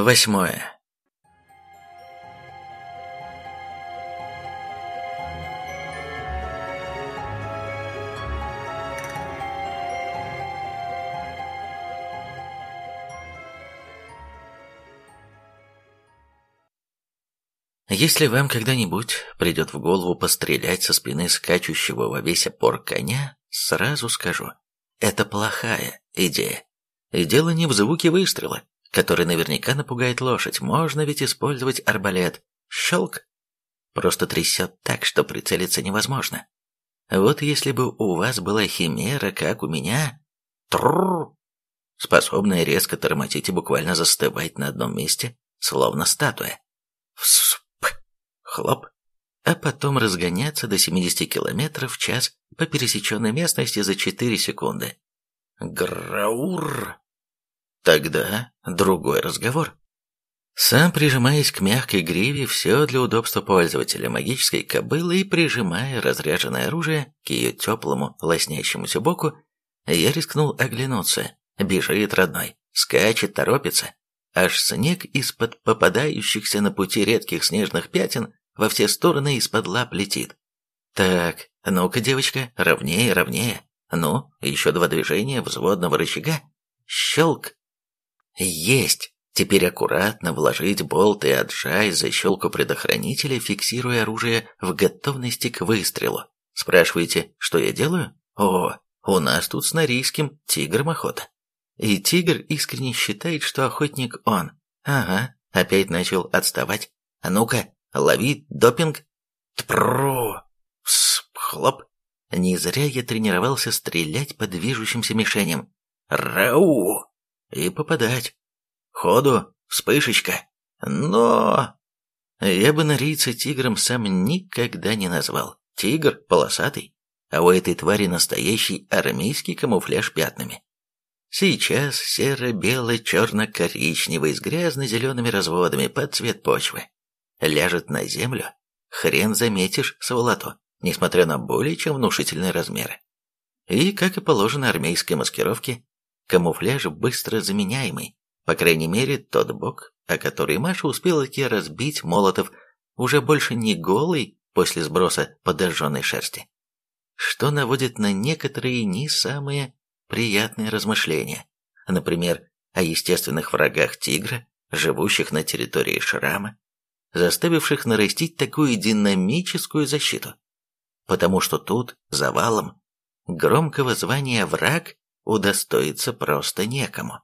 Восьмое. Если вам когда-нибудь придет в голову пострелять со спины скачущего во весь опор коня, сразу скажу, это плохая идея. И дело не в звуке выстрела, который наверняка напугает лошадь. Можно ведь использовать арбалет. Щелк. Просто трясет так, что прицелиться невозможно. Вот если бы у вас была химера, как у меня... Трррр! Способная резко тормозить и буквально застывать на одном месте, словно статуя. Всп! Хлоп! А потом разгоняться до 70 км в час по пересеченной местности за 4 секунды. Граур! Тогда другой разговор. Сам прижимаясь к мягкой гриве, все для удобства пользователя магической кобылы и прижимая разряженное оружие к ее теплому, лоснящемуся боку, я рискнул оглянуться. Бежит родной, скачет, торопится. Аж снег из-под попадающихся на пути редких снежных пятен во все стороны из-под лап летит. Так, ну-ка, девочка, ровнее, ровнее. Ну, еще два движения взводного рычага. Щелк, есть! Теперь аккуратно вложить болт и отжать защелку предохранителя, фиксируя оружие в готовности к выстрелу. Спрашиваете, что я делаю? О, у нас тут с Норийским тигром охота. И тигр искренне считает, что охотник он. Ага, опять начал отставать. А ну-ка, лови допинг. Тпру! Хлоп! Не зря я тренировался стрелять по движущимся мишеням. Рау! И попадать. Ходу, вспышечка. Но... Я бы норийца тигром сам никогда не назвал. Тигр полосатый, а у этой твари настоящий армейский камуфляж пятнами. Сейчас серо-бело-черно-коричневый с грязно-зелеными разводами под цвет почвы. Ляжет на землю, хрен заметишь сволоту, несмотря на более чем внушительные размеры. И, как и положено армейской маскировке, Камуфляж быстро заменяемый. По крайней мере, тот бок, о который Маша успела таки разбить Молотов, уже больше не голый после сброса подожженной шерсти. Что наводит на некоторые не самые приятные размышления. Например, о естественных врагах тигра, живущих на территории шрама, заставивших нарастить такую динамическую защиту. Потому что тут, завалом, громкого звания «враг» удостоиться просто некому.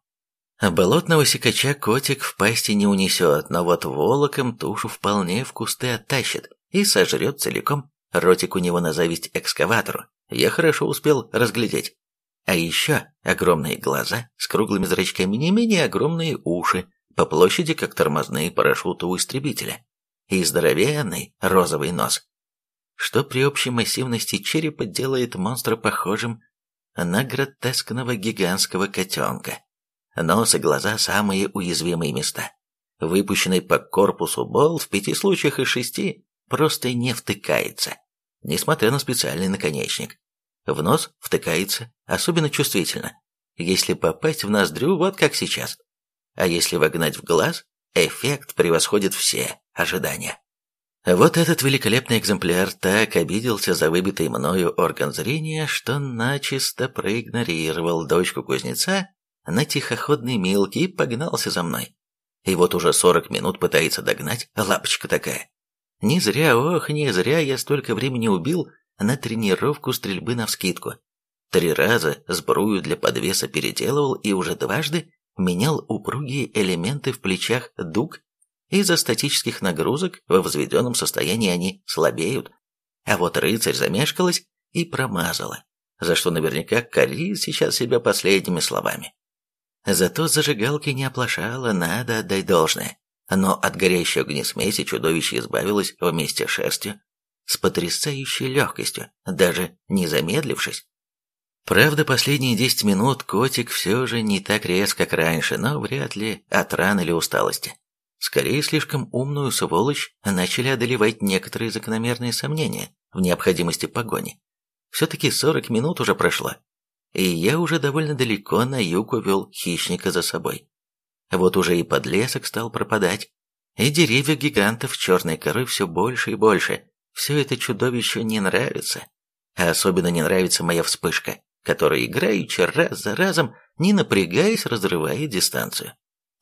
Болотного сикача котик в пасти не унесет, но вот волоком тушу вполне в кусты оттащит и сожрет целиком. Ротик у него на зависть экскаватору, я хорошо успел разглядеть. А еще огромные глаза с круглыми зрачками, не менее огромные уши, по площади как тормозные парашюты у истребителя, и здоровенный розовый нос, что при общей массивности черепа делает монстра похожим на гротескного гигантского котенка. Нос и глаза – самые уязвимые места. Выпущенный по корпусу болт в пяти случаях из шести просто не втыкается, несмотря на специальный наконечник. В нос втыкается особенно чувствительно, если попасть в ноздрю, вот как сейчас. А если вогнать в глаз, эффект превосходит все ожидания. Вот этот великолепный экземпляр так обиделся за выбитый мною орган зрения, что начисто проигнорировал дочку кузнеца на тихоходной милке и погнался за мной. И вот уже сорок минут пытается догнать, лапочка такая. Не зря, ох, не зря я столько времени убил на тренировку стрельбы навскидку. Три раза сбрую для подвеса переделывал и уже дважды менял упругие элементы в плечах дуг из-за статических нагрузок во взведенном состоянии они слабеют. А вот рыцарь замешкалась и промазала, за что наверняка корит сейчас себя последними словами. Зато зажигалки не оплошала, надо отдать должное. Но от горящей огнесмеси чудовище избавилось вместе с шерстью с потрясающей легкостью, даже не замедлившись. Правда, последние десять минут котик все же не так резко, как раньше, но вряд ли от ран или усталости. Скорее, слишком умную сволочь начали одолевать некоторые закономерные сомнения в необходимости погони. Все-таки сорок минут уже прошло, и я уже довольно далеко на юг увел хищника за собой. Вот уже и подлесок стал пропадать, и деревья гигантов черной коры все больше и больше. Все это чудовищу не нравится. А особенно не нравится моя вспышка, которая играючи раз за разом, не напрягаясь, разрывает дистанцию.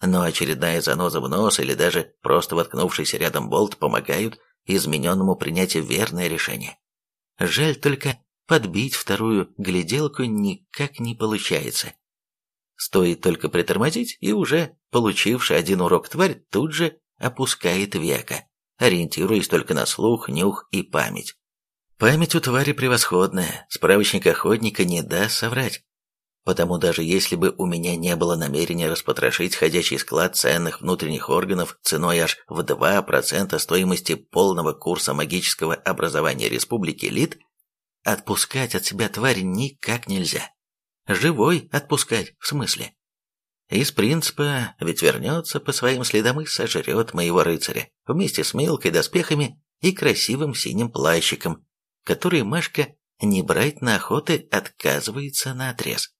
Но очередная заноза в нос или даже просто воткнувшийся рядом болт помогают измененному принять верное решение. Жаль только, подбить вторую гляделку никак не получается. Стоит только притормозить, и уже получивший один урок тварь тут же опускает века, ориентируясь только на слух, нюх и память. Память у твари превосходная, справочник охотника не даст соврать. Потому даже если бы у меня не было намерения распотрошить ходячий склад ценных внутренних органов ценой аж в 2% стоимости полного курса магического образования Республики Лид, отпускать от себя тварь никак нельзя. Живой отпускать, в смысле. Из принципа, ведь вернется по своим следам и сожрет моего рыцаря, вместе с мелкой доспехами и красивым синим плащиком, который Машка не брать на охоты отказывается на отрез.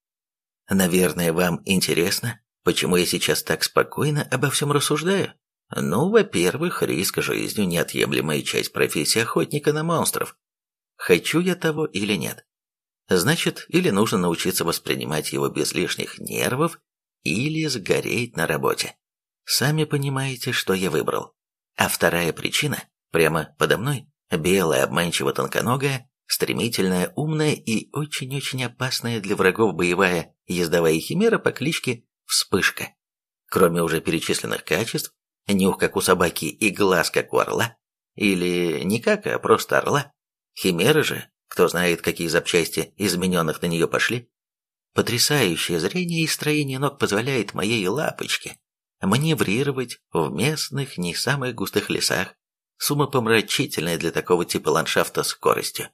Наверное, вам интересно, почему я сейчас так спокойно обо всем рассуждаю? Ну, во-первых, риск жизнью – неотъемлемая часть профессии охотника на монстров. Хочу я того или нет. Значит, или нужно научиться воспринимать его без лишних нервов, или сгореть на работе. Сами понимаете, что я выбрал. А вторая причина, прямо подо мной, белая обманчиво тонконогая, стремительная, умная и очень-очень опасная для врагов боевая ездовая химера по кличке Вспышка. Кроме уже перечисленных качеств, нюх как у собаки и глаз как у орла, или не как, а просто орла, химера же, кто знает, какие запчасти измененных на нее пошли, Потрясающее зрение и строение ног позволяет моей лапочке маневрировать в местных не самых густых лесах с умопомрачительной для такого типа ландшафта скоростью.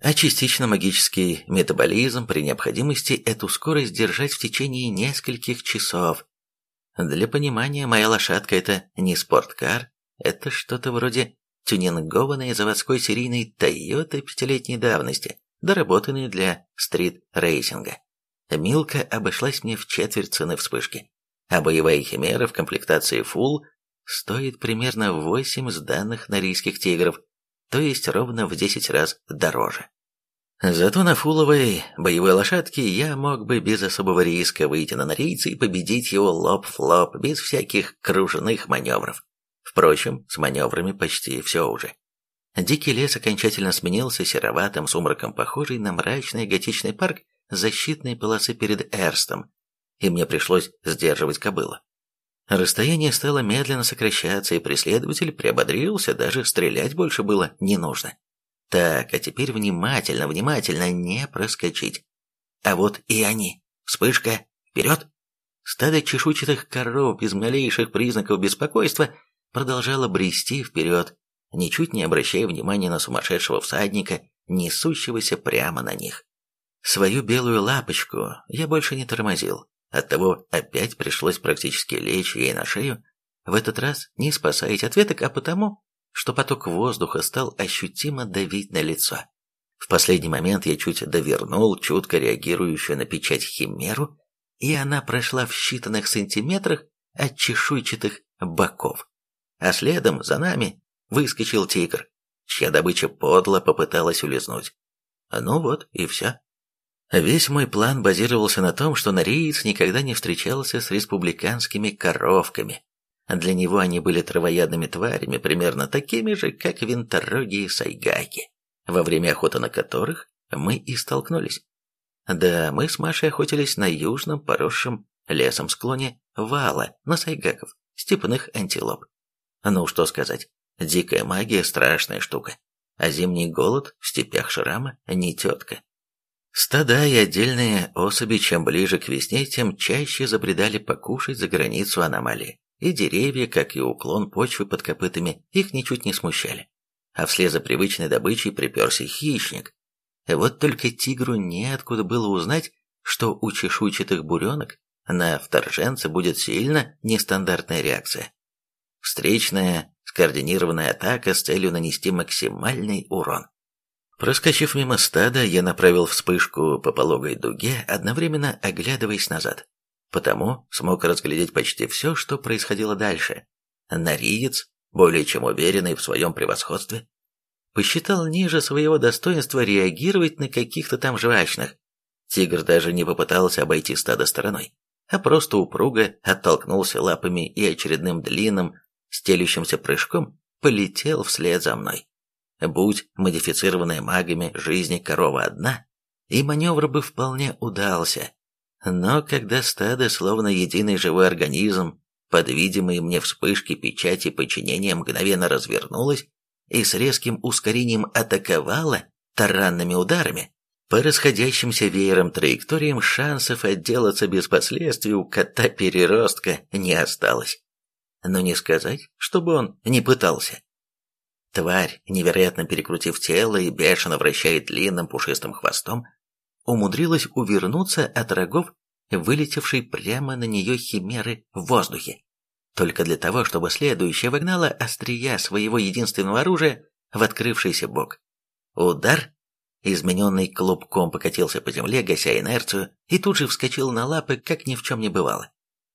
А частично магический метаболизм при необходимости эту скорость держать в течение нескольких часов. Для понимания, моя лошадка это не спорткар, это что-то вроде тюнингованной заводской серийной Toyota пятилетней давности, доработанной для стрит-рейсинга. Милка обошлась мне в четверть цены вспышки, а боевая химера в комплектации Full стоит примерно 8 сданных норийских тигров, то есть ровно в 10 раз дороже. Зато на фуловой боевой лошадке я мог бы без особого риска выйти на норийца и победить его лоб-в-лоб, без всяких круженных маневров. Впрочем, с маневрами почти все уже. Дикий лес окончательно сменился сероватым сумраком, похожий на мрачный готичный парк, защитной полосы перед Эрстом, и мне пришлось сдерживать кобылу. Расстояние стало медленно сокращаться, и преследователь приободрился, даже стрелять больше было не нужно. Так, а теперь внимательно, внимательно, не проскочить. А вот и они. Вспышка. Вперед! Стадо чешуйчатых коров без малейших признаков беспокойства продолжало брести вперед, ничуть не обращая внимания на сумасшедшего всадника, несущегося прямо на них. Свою белую лапочку я больше не тормозил, оттого опять пришлось практически лечь ей на шею, в этот раз не спасаясь от веток, а потому, что поток воздуха стал ощутимо давить на лицо. В последний момент я чуть довернул чутко реагирующую на печать химеру, и она прошла в считанных сантиметрах от чешуйчатых боков. А следом за нами выскочил тигр, чья добыча подло попыталась улизнуть. Ну вот и все. Весь мой план базировался на том, что Нориец никогда не встречался с республиканскими коровками. Для него они были травоядными тварями, примерно такими же, как винторогие сайгаки, во время охоты на которых мы и столкнулись. Да, мы с Машей охотились на южном поросшем лесом склоне вала на сайгаков, степных антилоп. Ну, что сказать, дикая магия – страшная штука, а зимний голод в степях Шрама – не тетка. Стада и отдельные особи, чем ближе к весне, тем чаще забредали покушать за границу аномалии. И деревья, как и уклон почвы под копытами, их ничуть не смущали. А вслед за привычной добычей приперся хищник. Вот только тигру неоткуда было узнать, что у чешуйчатых буренок на вторженца будет сильно нестандартная реакция. Встречная, скоординированная атака с целью нанести максимальный урон. Проскочив мимо стада, я направил вспышку по пологой дуге, одновременно оглядываясь назад. потому смог разглядеть почти все, что происходило дальше. Нариец, более чем уверенный в своем превосходстве, посчитал ниже своего достоинства реагировать на каких-то там жвачных. Тигр даже не попытался обойти стадо стороной, а просто упруго оттолкнулся лапами и очередным длинным, стелющимся прыжком полетел вслед за мной. Будь модифицированная магами жизни корова одна, и маневр бы вполне удался. Но когда стадо, словно единый живой организм, под видимые мне вспышки печати подчинения мгновенно развернулось и с резким ускорением атаковало таранными ударами, по расходящимся веером траекториям шансов отделаться без последствий у кота-переростка не осталось. Но не сказать, чтобы он не пытался. Тварь, невероятно перекрутив тело и бешено вращая длинным пушистым хвостом, умудрилась увернуться от рогов, вылетевшей прямо на нее химеры в воздухе. Только для того, чтобы следующая вогнала острия своего единственного оружия в открывшийся бок. Удар, измененный клубком покатился по земле, гася инерцию, и тут же вскочил на лапы, как ни в чем не бывало.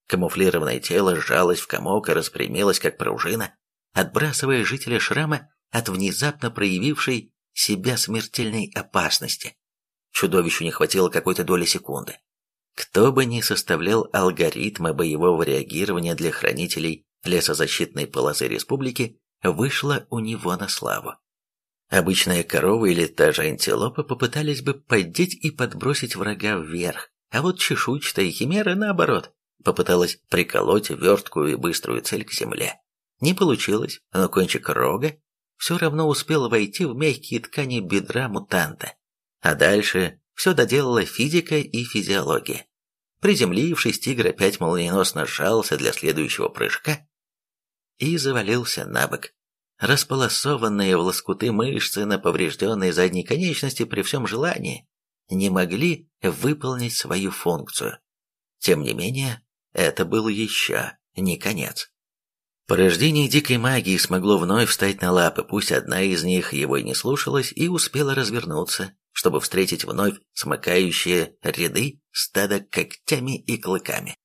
Камуфлированное тело сжалось в комок и распрямилось, как пружина, отбрасывая жителя шрама от внезапно проявившей себя смертельной опасности. Чудовищу не хватило какой-то доли секунды. Кто бы ни составлял алгоритмы боевого реагирования для хранителей лесозащитной полосы республики, вышло у него на славу. Обычная корова или та же антилопа попытались бы поддеть и подбросить врага вверх, а вот чешуйчатая химера, наоборот, попыталась приколоть верткую и быструю цель к земле. Не получилось, но кончик рога все равно успел войти в мягкие ткани бедра мутанта. А дальше все доделала физика и физиология. Приземлившись, тигр опять молниеносно сжался для следующего прыжка и завалился на бок. Располосованные в лоскуты мышцы на поврежденной задней конечности при всем желании не могли выполнить свою функцию. Тем не менее, это был еще не конец. Порождение дикой магии смогло вновь встать на лапы, пусть одна из них его и не слушалась, и успела развернуться, чтобы встретить вновь смыкающие ряды стада когтями и клыками.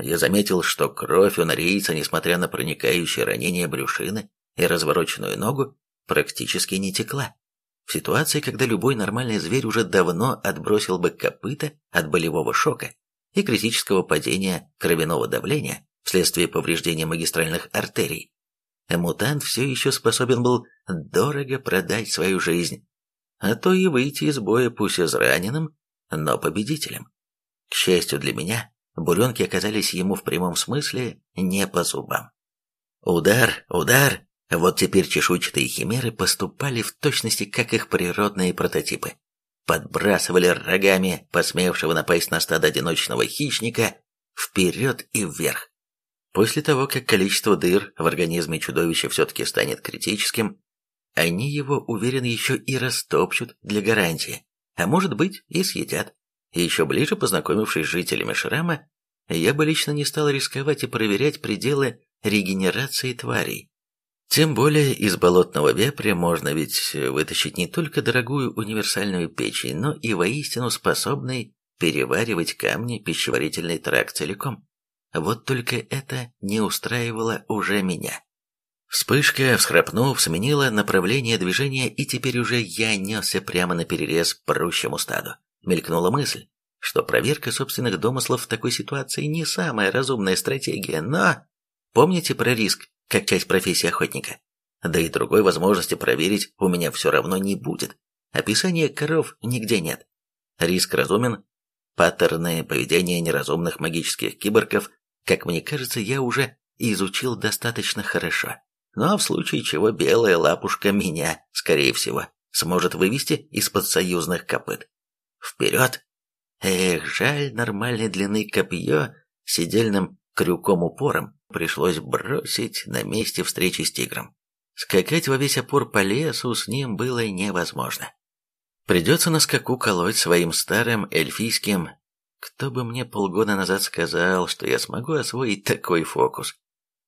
Я заметил, что кровь у норейца, несмотря на проникающее ранение брюшины и развороченную ногу, практически не текла. В ситуации, когда любой нормальный зверь уже давно отбросил бы копыта от болевого шока и критического падения кровяного давления, вследствие повреждения магистральных артерий. Мутант все еще способен был дорого продать свою жизнь, а то и выйти из боя пусть израненным, но победителем. К счастью для меня, буренки оказались ему в прямом смысле не по зубам. Удар, удар! Вот теперь чешуйчатые химеры поступали в точности, как их природные прототипы. Подбрасывали рогами посмевшего напасть на стадо одиночного хищника вперед и вверх. После того, как количество дыр в организме чудовища все-таки станет критическим, они его, уверен, еще и растопчут для гарантии, а может быть и съедят. Еще ближе познакомившись с жителями Шрама, я бы лично не стал рисковать и проверять пределы регенерации тварей. Тем более из болотного вепря можно ведь вытащить не только дорогую универсальную печень, но и воистину способный переваривать камни пищеварительный тракт целиком. Вот только это не устраивало уже меня. Вспышка, всхрапнув, сменила направление движения, и теперь уже я несся прямо на перерез прущему стаду. Мелькнула мысль, что проверка собственных домыслов в такой ситуации не самая разумная стратегия, но... Помните про риск, как часть профессии охотника? Да и другой возможности проверить у меня все равно не будет. Описания коров нигде нет. Риск разумен, паттерны поведения неразумных магических киборгов как мне кажется, я уже изучил достаточно хорошо. Ну а в случае чего белая лапушка меня, скорее всего, сможет вывести из-под союзных копыт. Вперед! Эх, жаль, нормальной длины копье сидельным крюком-упором пришлось бросить на месте встречи с тигром. Скакать во весь опор по лесу с ним было невозможно. Придется на скаку колоть своим старым эльфийским кто бы мне полгода назад сказал, что я смогу освоить такой фокус?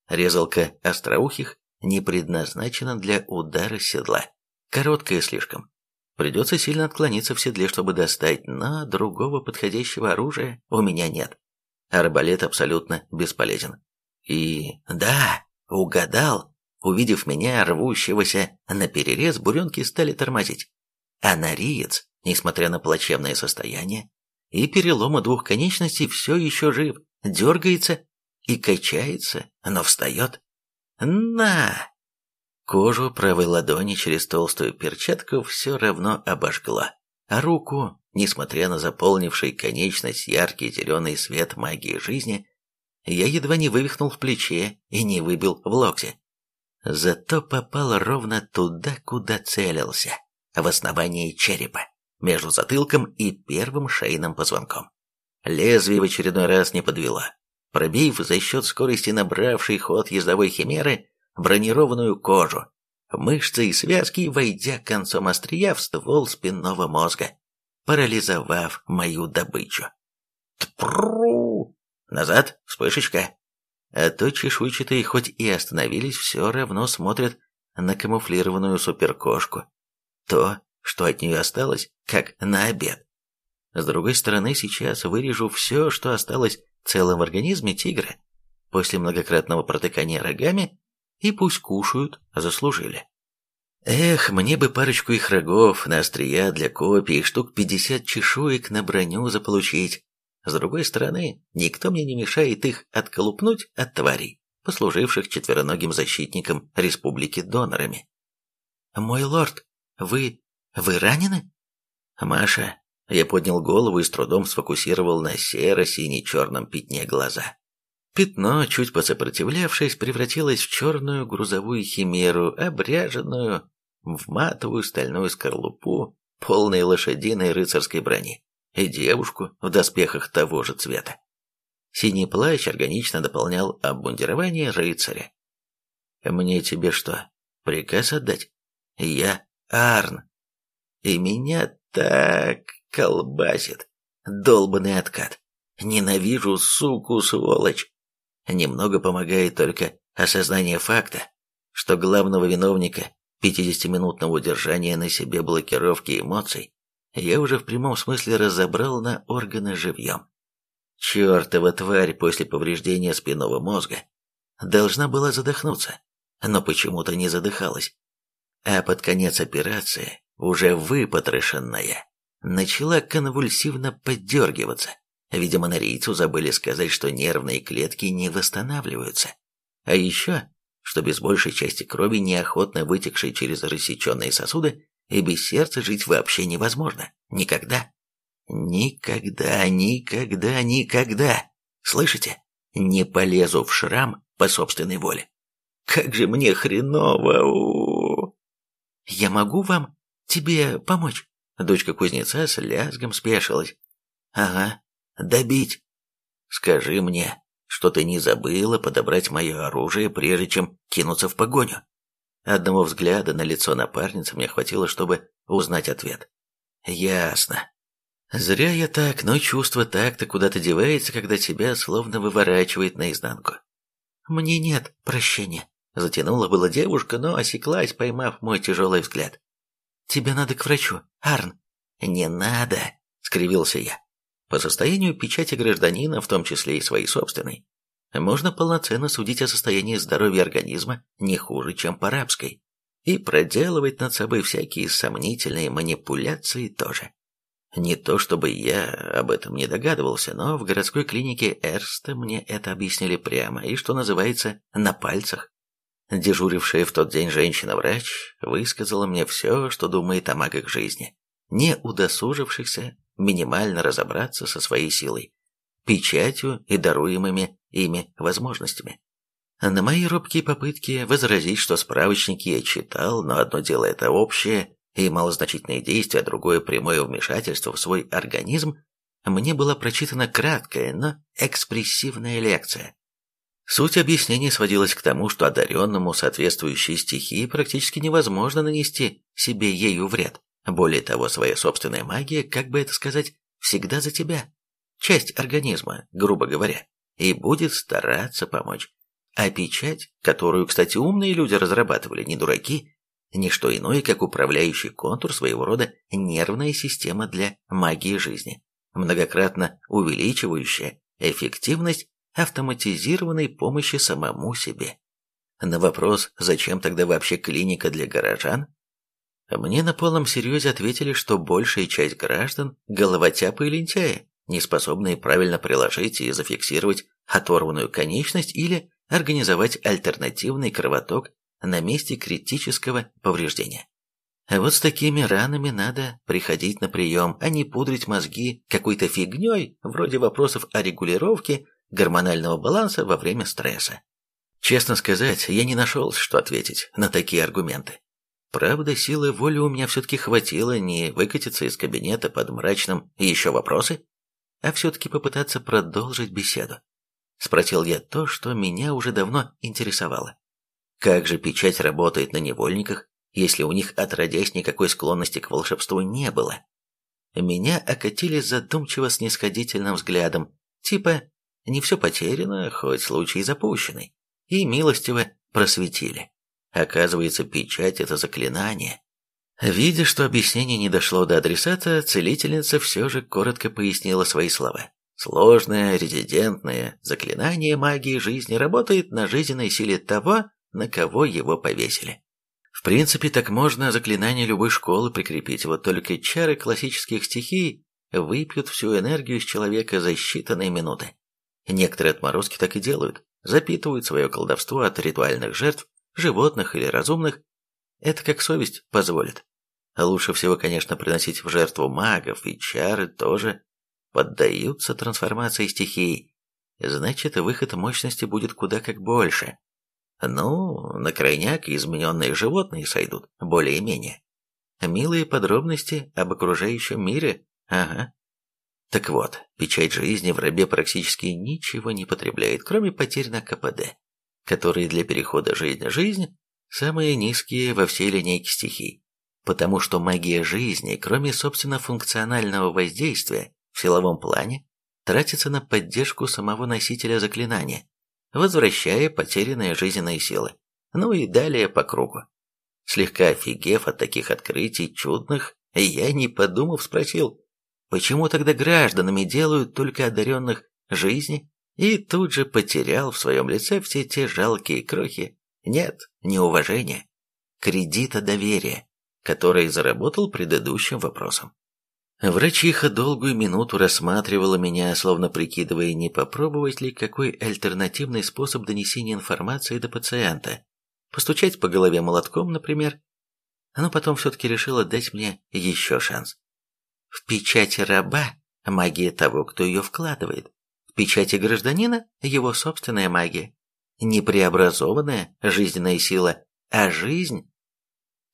Резалка остроухих не предназначена для удара седла. Короткая слишком. Придется сильно отклониться в седле, чтобы достать, но другого подходящего оружия у меня нет. арбалет абсолютно бесполезен. И да, угадал, увидев меня, рвущегося на перерез, буренки стали тормозить. А нариец, несмотря на плачевное состояние и переломы двух конечностей, все еще жив, дергается и качается, но встает. На! Кожу правой ладони через толстую перчатку все равно обожгла, а руку, несмотря на заполнивший конечность яркий зеленый свет магии жизни, я едва не вывихнул в плече и не выбил в локте. Зато попал ровно туда, куда целился, в основание черепа, между затылком и первым шейным позвонком. Лезвие в очередной раз не подвело, пробив за счет скорости набравшей ход ездовой химеры бронированную кожу, мышцы и связки, войдя концом острия в ствол спинного мозга, парализовав мою добычу. Тпру! Назад, вспышечка. А то чешуйчатые хоть и остановились, все равно смотрят на камуфлированную суперкошку. То, что от нее осталось, как на обед. С другой стороны, сейчас вырежу все, что осталось целым в организме тигра. После многократного протыкания рогами и пусть кушают, заслужили. Эх, мне бы парочку их рогов на острия для копий, штук пятьдесят чешуек на броню заполучить. С другой стороны, никто мне не мешает их отколупнуть от тварей, послуживших четвероногим защитникам республики донорами. «Мой лорд, вы... вы ранены?» «Маша...» Я поднял голову и с трудом сфокусировал на серо-сине-черном пятне глаза. Пятно, чуть посопротивлявшись, превратилось в черную грузовую химеру, обряженную в матовую стальную скорлупу, полной лошадиной рыцарской брони, и девушку в доспехах того же цвета. Синий плащ органично дополнял обмундирование рыцаря. «Мне тебе что, приказ отдать? Я Арн. И меня так колбасит. Долбанный откат. Ненавижу, суку, сволочь. Немного помогает только осознание факта, что главного виновника 50-минутного удержания на себе блокировки эмоций я уже в прямом смысле разобрал на органы живьем. Чертова тварь после повреждения спинного мозга должна была задохнуться, но почему-то не задыхалась. А под конец операции, уже выпотрошенная, начала конвульсивно поддергиваться. Видимо, норийцу забыли сказать, что нервные клетки не восстанавливаются. А еще, что без большей части крови, неохотно вытекшей через рассеченные сосуды, и без сердца жить вообще невозможно. Никогда. Никогда, никогда, никогда. Слышите? Не полезу в шрам по собственной воле. Как же мне хреново. У -у -у. Я могу вам, тебе помочь? Дочка кузнеца с лязгом спешилась. Ага, добить. Скажи мне, что ты не забыла подобрать мое оружие, прежде чем кинуться в погоню. Одного взгляда на лицо напарницы мне хватило, чтобы узнать ответ. Ясно. Зря я так, но чувство так-то куда-то девается, когда тебя словно выворачивает наизнанку. Мне нет прощения. Затянула была девушка, но осеклась, поймав мой тяжелый взгляд. Тебе надо к врачу, Арн. Не надо, скривился я. По состоянию печати гражданина, в том числе и своей собственной, можно полноценно судить о состоянии здоровья организма не хуже, чем по рабской, и проделывать над собой всякие сомнительные манипуляции тоже. Не то чтобы я об этом не догадывался, но в городской клинике Эрста мне это объяснили прямо и, что называется, на пальцах. Дежурившая в тот день женщина-врач высказала мне все, что думает о магах жизни, не удосужившихся минимально разобраться со своей силой, печатью и даруемыми ими возможностями. На мои робкие попытки возразить, что справочники я читал, но одно дело это общее и малозначительные действия, а другое прямое вмешательство в свой организм, мне была прочитана краткая, но экспрессивная лекция. Суть объяснения сводилась к тому, что одаренному соответствующей стихии практически невозможно нанести себе ею вред. Более того, своя собственная магия, как бы это сказать, всегда за тебя. Часть организма, грубо говоря, и будет стараться помочь. А печать, которую, кстати, умные люди разрабатывали, не дураки, не что иное, как управляющий контур своего рода нервная система для магии жизни, многократно увеличивающая эффективность автоматизированной помощи самому себе. На вопрос, зачем тогда вообще клиника для горожан, мне на полном серьезе ответили, что большая часть граждан – головотяпы и лентяи, не способные правильно приложить и зафиксировать оторванную конечность или организовать альтернативный кровоток на месте критического повреждения. А вот с такими ранами надо приходить на прием, а не пудрить мозги какой-то фигней, вроде вопросов о регулировке гормонального баланса во время стресса. Честно сказать, я не нашел, что ответить на такие аргументы. Правда, силы воли у меня все-таки хватило не выкатиться из кабинета под мрачным «еще вопросы?», а все-таки попытаться продолжить беседу. Спросил я то, что меня уже давно интересовало. Как же печать работает на невольниках, если у них отродясь никакой склонности к волшебству не было? Меня окатили задумчиво снисходительным взглядом, типа «не все потеряно, хоть случай запущенный», и милостиво просветили. Оказывается, печать – это заклинание. Видя, что объяснение не дошло до адресата, целительница все же коротко пояснила свои слова. Сложное резидентное заклинание магии жизни работает на жизненной силе того, на кого его повесили. В принципе, так можно заклинание любой школы прикрепить, вот только чары классических стихий выпьют всю энергию из человека за считанные минуты. Некоторые отморозки так и делают, запитывают свое колдовство от ритуальных жертв, животных или разумных. Это как совесть позволит. Лучше всего, конечно, приносить в жертву магов, и чары тоже поддаются трансформации стихий, значит, выход мощности будет куда как больше. Ну, на крайняк измененные животные сойдут, более-менее. Милые подробности об окружающем мире, ага. Так вот, печать жизни в рабе практически ничего не потребляет, кроме потерь на КПД, которые для перехода жизнь-жизнь самые низкие во всей линейке стихий, потому что магия жизни, кроме собственно функционального воздействия, в силовом плане тратится на поддержку самого носителя заклинания, возвращая потерянные жизненные силы. Ну и далее по кругу. Слегка офигев от таких открытий чудных, я, не подумав, спросил, почему тогда гражданами делают только одаренных жизни, и тут же потерял в своем лице все те жалкие крохи. Нет, не уважения, кредита доверия, который заработал предыдущим вопросом. Врачиха долгую минуту рассматривала меня, словно прикидывая, не попробовать ли какой альтернативный способ донесения информации до пациента. Постучать по голове молотком, например. Но потом все-таки решила дать мне еще шанс. В печати раба магия того, кто ее вкладывает. В печати гражданина его собственная магия. Не преобразованная жизненная сила, а жизнь,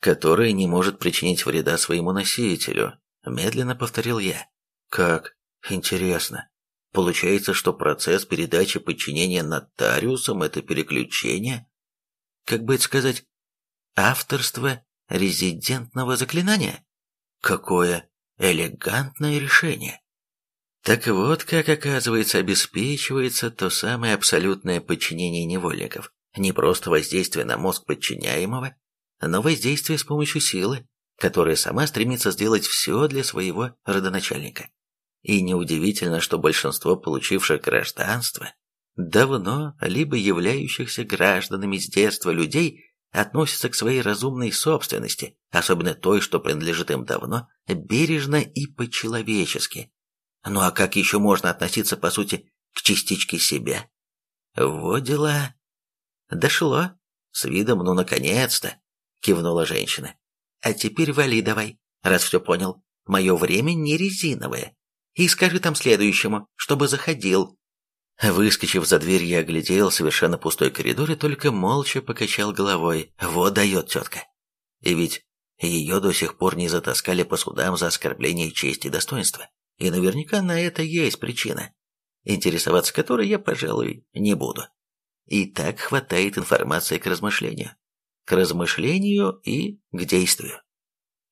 которая не может причинить вреда своему носителю, Медленно повторил я. Как? Интересно. Получается, что процесс передачи подчинения нотариусам – это переключение? Как бы это сказать, авторство резидентного заклинания? Какое элегантное решение! Так вот, как оказывается, обеспечивается то самое абсолютное подчинение невольников. Не просто воздействие на мозг подчиняемого, но воздействие с помощью силы, которая сама стремится сделать все для своего родоначальника. И неудивительно, что большинство получивших гражданство, давно либо являющихся гражданами с детства людей, относятся к своей разумной собственности, особенно той, что принадлежит им давно, бережно и по-человечески. Ну а как еще можно относиться, по сути, к частичке себя? Вот дела. Дошло. С видом, ну, наконец-то, кивнула женщина. А теперь вали давай, раз все понял. Мое время не резиновое. И скажи там следующему, чтобы заходил». Выскочив за дверь, я оглядел совершенно пустой коридор и только молча покачал головой. Вот дает тетка. И ведь ее до сих пор не затаскали по судам за оскорбление чести и достоинства. И наверняка на это есть причина, интересоваться которой я, пожалуй, не буду. И так хватает информации к размышлению к размышлению и к действию.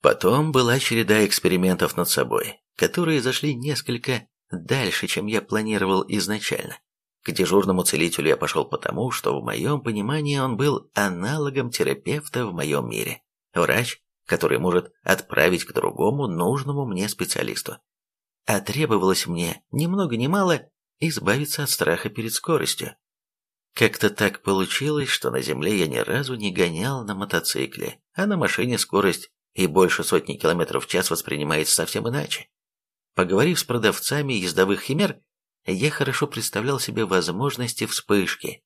Потом была череда экспериментов над собой, которые зашли несколько дальше, чем я планировал изначально. К дежурному целителю я пошел потому, что в моем понимании он был аналогом терапевта в моем мире. Врач, который может отправить к другому нужному мне специалисту. А требовалось мне ни много ни мало избавиться от страха перед скоростью. Как-то так получилось, что на земле я ни разу не гонял на мотоцикле, а на машине скорость и больше сотни километров в час воспринимается совсем иначе. Поговорив с продавцами ездовых химер, я хорошо представлял себе возможности вспышки.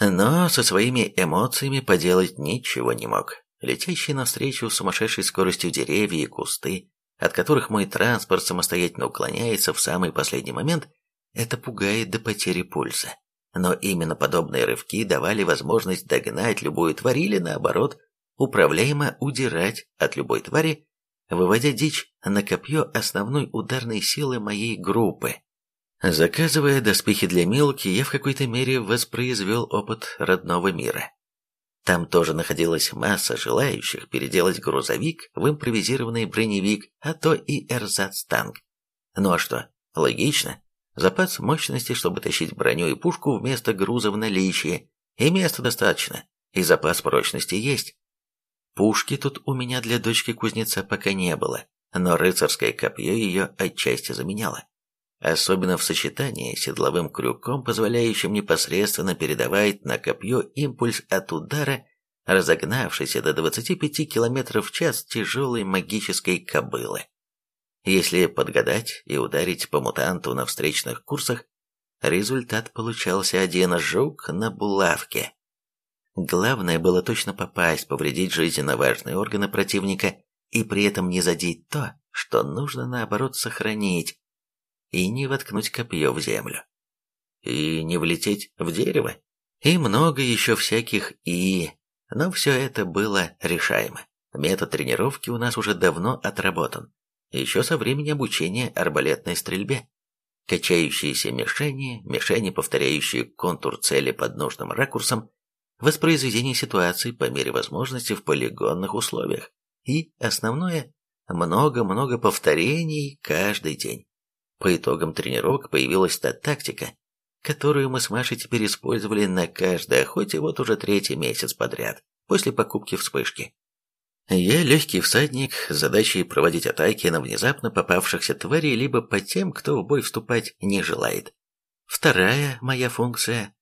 Но со своими эмоциями поделать ничего не мог. Летящие навстречу сумасшедшей скоростью деревья и кусты, от которых мой транспорт самостоятельно уклоняется в самый последний момент, это пугает до потери пульса. Но именно подобные рывки давали возможность догнать любую тварь или, наоборот, управляемо удирать от любой твари, выводя дичь на копье основной ударной силы моей группы. Заказывая доспехи для Милки, я в какой-то мере воспроизвел опыт родного мира. Там тоже находилась масса желающих переделать грузовик в импровизированный броневик, а то и эрзац-танк. Ну а что, логично. Запас мощности, чтобы тащить броню и пушку вместо груза в наличии, и места достаточно, и запас прочности есть. Пушки тут у меня для дочки кузнеца пока не было, но рыцарское копье ее отчасти заменяло. Особенно в сочетании с седловым крюком, позволяющим непосредственно передавать на копье импульс от удара, разогнавшейся до 25 км в час тяжелой магической кобылы. Если подгадать и ударить по мутанту на встречных курсах, результат получался один жук на булавке. Главное было точно попасть, повредить жизненно важные органы противника и при этом не задеть то, что нужно наоборот сохранить, и не воткнуть копье в землю. И не влететь в дерево. И много еще всяких «и», но все это было решаемо. Метод тренировки у нас уже давно отработан, еще со времени обучения арбалетной стрельбе. Качающиеся мишени, мишени, повторяющие контур цели под нужным ракурсом, воспроизведение ситуации по мере возможности в полигонных условиях и, основное, много-много повторений каждый день. По итогам тренировок появилась та тактика, которую мы с Машей теперь использовали на каждой охоте вот уже третий месяц подряд, после покупки вспышки. Я легкий всадник с задачей проводить атаки на внезапно попавшихся тварей либо по тем, кто в бой вступать не желает. Вторая моя функция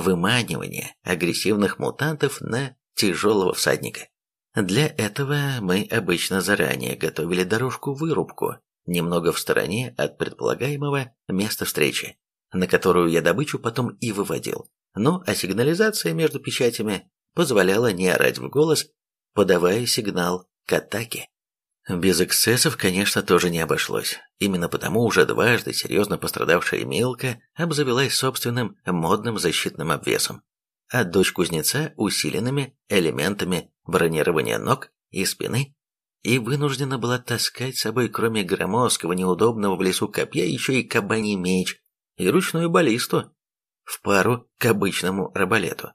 выманивание агрессивных мутантов на тяжелого всадника. Для этого мы обычно заранее готовили дорожку-вырубку, немного в стороне от предполагаемого места встречи, на которую я добычу потом и выводил. Ну, а сигнализация между печатями позволяла не орать в голос, подавая сигнал к атаке. Без эксцессов, конечно, тоже не обошлось. Именно потому уже дважды серьезно пострадавшая Милка обзавелась собственным модным защитным обвесом, а дочь кузнеца усиленными элементами бронирования ног и спины и вынуждена была таскать с собой кроме громоздкого неудобного в лесу копья еще и кабаний меч и ручную баллисту в пару к обычному арбалету.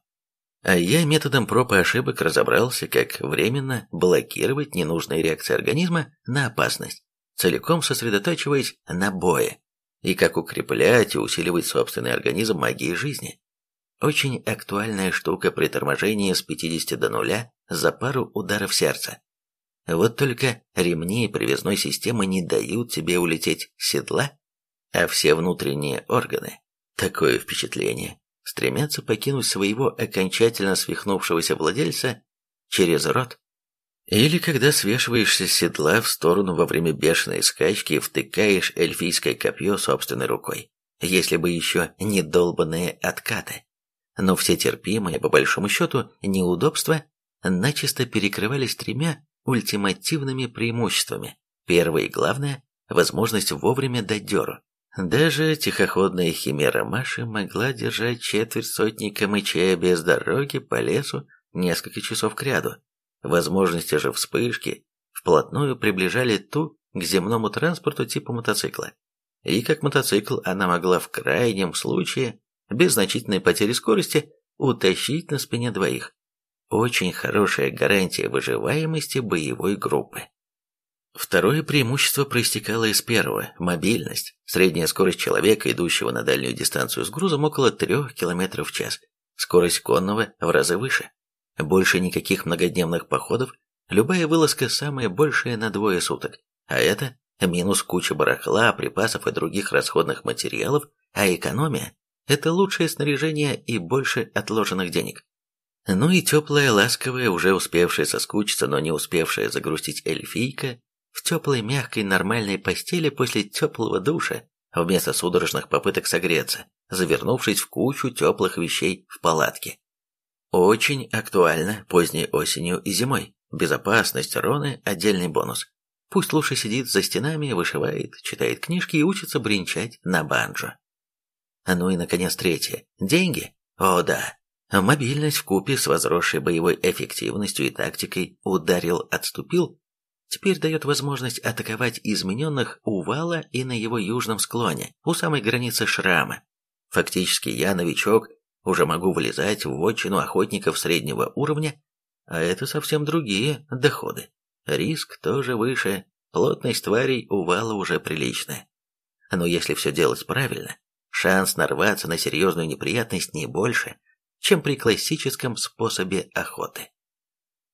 А я методом проб и ошибок разобрался, как временно блокировать ненужные реакции организма на опасность, целиком сосредотачиваясь на бое, и как укреплять и усиливать собственный организм магией жизни. Очень актуальная штука при торможении с 50 до нуля за пару ударов сердца. Вот только ремни привязной системы не дают тебе улететь с седла, а все внутренние органы, такое впечатление, стремятся покинуть своего окончательно свихнувшегося владельца через рот. Или когда свешиваешься с седла в сторону во время бешеной скачки и втыкаешь эльфийское копье собственной рукой, если бы еще не долбанные откаты. Но все терпимые, по большому счету, неудобства начисто перекрывались тремя ультимативными преимуществами. Первое и главное – возможность вовремя дать дёру. Даже тихоходная химера Маши могла держать четверть сотни камычей без дороги по лесу несколько часов кряду. Возможности же вспышки вплотную приближали ту к земному транспорту типа мотоцикла. И как мотоцикл она могла в крайнем случае, без значительной потери скорости, утащить на спине двоих. Очень хорошая гарантия выживаемости боевой группы. Второе преимущество проистекало из первого – мобильность. Средняя скорость человека, идущего на дальнюю дистанцию с грузом, около 3 км в час. Скорость конного в разы выше. Больше никаких многодневных походов, любая вылазка самая большая на двое суток. А это Минус куча барахла, припасов и других расходных материалов, а экономия – это лучшее снаряжение и больше отложенных денег. Ну и теплая, ласковая, уже успевшая соскучиться, но не успевшая загрустить эльфийка в теплой, мягкой, нормальной постели после теплого душа, вместо судорожных попыток согреться, завернувшись в кучу теплых вещей в палатке. Очень актуально поздней осенью и зимой. Безопасность Роны – отдельный бонус. Пусть лучше сидит за стенами, вышивает, читает книжки и учится бренчать на банджо. Ну и, наконец, третье. Деньги? О, да. Мобильность в купе с возросшей боевой эффективностью и тактикой ударил-отступил теперь дает возможность атаковать измененных у вала и на его южном склоне, у самой границы шрама. Фактически я, новичок, уже могу вылезать в отчину охотников среднего уровня, а это совсем другие доходы. Риск тоже выше, плотность тварей у вала уже приличная. Но если все делать правильно, шанс нарваться на серьезную неприятность не больше, чем при классическом способе охоты.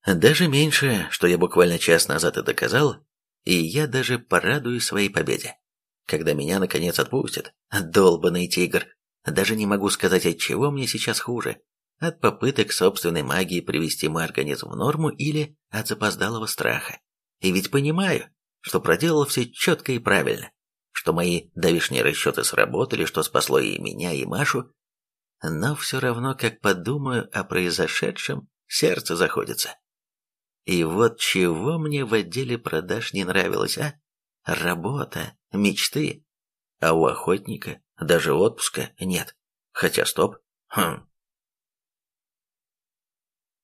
Даже меньше, что я буквально час назад и доказал, и я даже порадуюсь своей победе. Когда меня наконец отпустят, долбанный тигр, даже не могу сказать, от чего мне сейчас хуже. От попыток собственной магии привести мой организм в норму или от запоздалого страха. И ведь понимаю, что проделал все четко и правильно, что мои давишние расчеты сработали, что спасло и меня, и Машу, но все равно, как подумаю о произошедшем, сердце заходится. И вот чего мне в отделе продаж не нравилось, а? Работа, мечты. А у охотника даже отпуска нет. Хотя стоп. Хм,